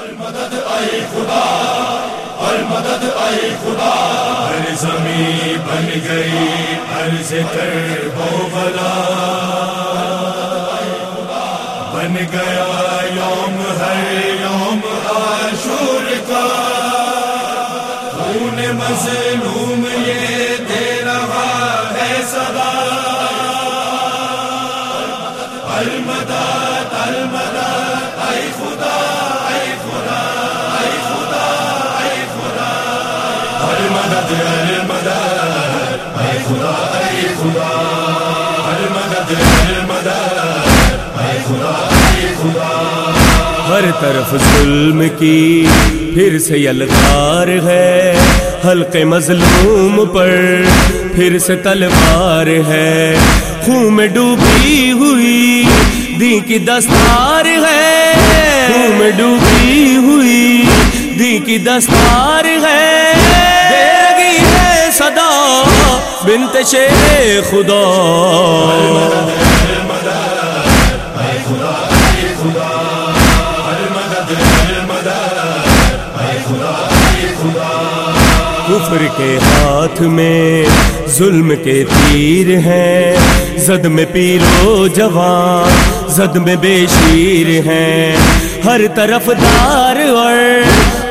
المدد اے خدا المدد اے خدا۔ ہر زمین بن گئی عرض کر بو بلا۔ بن گیا یوم ہر یوم عاشور کا۔ خون مظلوم یہ دے رہا ہے صدا۔ المدد المدد المدد المدد اے خدا اے خدا المدد المدد اے خدا اے خدا ہر طرف ظلم کی پھر سے یلغار ہے، حلق مظلوم پر پھر سے تلوار ہے۔ خون میں ڈوبی ہوئی دی کی دستار ہے۔ خون میں ڈوبی ہوئی دی کی دستار ہے۔ بنت شیر خدا. کفر کے ہاتھ میں ظلم کے تیر ہیں، زد میں پیرو جوان، زد میں بے شیر ہیں۔ ہر طرف دار اور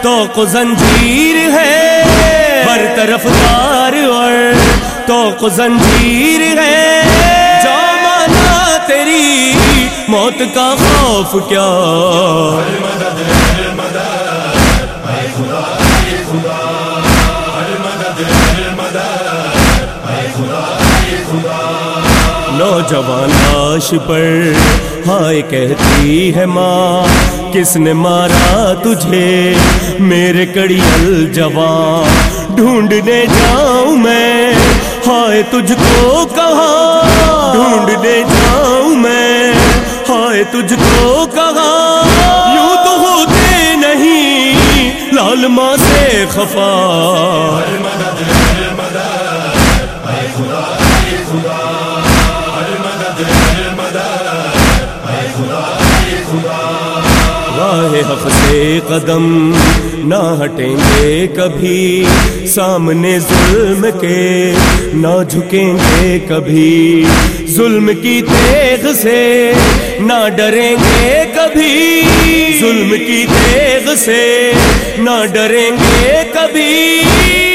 تو زنجیر ہے، ہر طرف دار اور تو زنجیر ہے۔ جامانا تیری موت کا خوف کیا؟ نوجوان لاش پر ہائے کہتی ہے ماں، کس نے مارا تجھے؟ میرے کڑیل جوان ڈھونڈنے جاؤں میں۔ ہائے تجھ کو کہاں ڈھونڈنے جاؤں میں۔ ہائے تجھ کو کہاں؟ یوں تو ہوتے نہیں۔ لال ماں سے خفا۔ راہ حق سے قدم۔ نہ ہٹیں گے کبھی سامنے ظلم کے، نہ جھکیں گے کبھی ظلم کی تیغ سے، نہ ڈریں گے کبھی ظلم کی تیغ سے، نہ ڈریں گے کبھی۔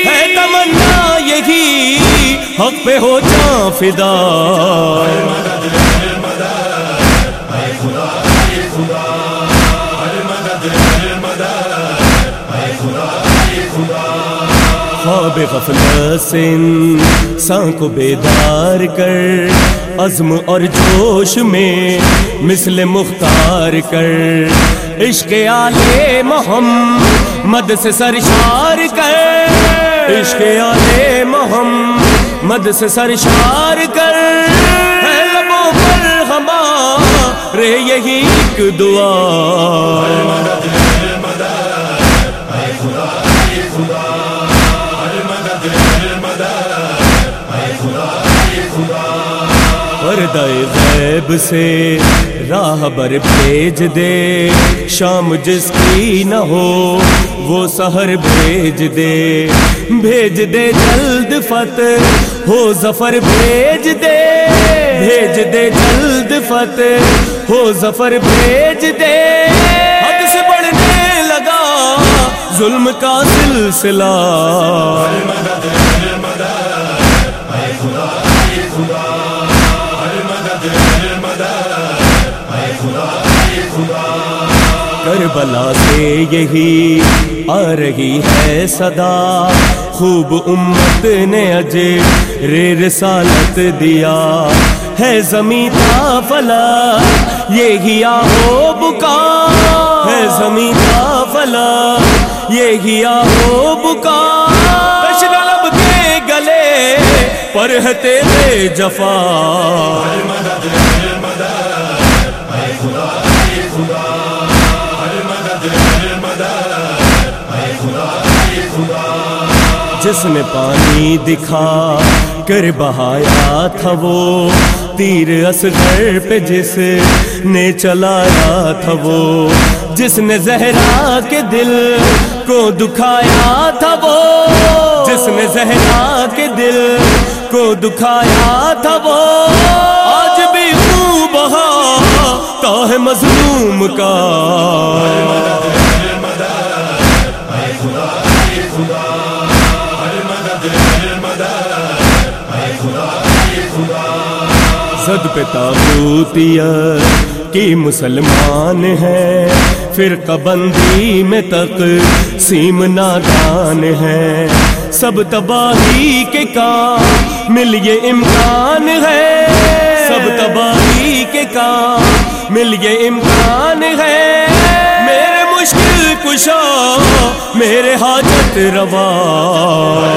ہے تمنا یہی حق پہ ہو جا فدا۔ خواب غفلت سے انسان کو بیدار کر، عزم اور جوش میں مثل مختار کر۔ عشق آلے محمد سے سرشار کر۔ عشق آلے محمد سے سرشار کر۔ لبوں پر ہمارے یہی ایک دعا۔ غیب سے راہ بر بھیج دے۔ شام جس کی نہ ہو وہ سحر بھیج دے۔ بھیج دے جلد فتح، ہو ظفر بھیج دے۔ بھیج دے جلد فتح، ہو ظفر بھیج دے۔ حد سے بڑھنے لگا، ظلم کا سلسلہ۔ کربلا سے یہی آ رہی ہے صدا۔ خوب امت نے اجے رے رسالت دیا۔ ہے زمین کا فلا یہی آہو بکا ہے زمین کا فلا یہی آہو بکا لب کے گلے پر ہے تیرے جفا۔ جس نے پانی دکھا، کر بہایا تھا وہ۔ تیر اصغر پہ جس نے چلایا تھا وہ۔ جس نے زہرا کے دل کو دکھایا تھا وہ۔ جس نے زہرا کے دل کو دکھایا تھا وہ۔ آج بھی خوں بہا تو ہے مظلوم کا۔ پہ تابوتیت کی مسلمان ہے پھر قبندی میں تک سیم نادان ہے۔ سب تباہی کے کام مل یہ امکان ہے۔ سب تباہی کے کام مل یہ امکان ہے۔ میرے مشکل کشا میرے حاجت روا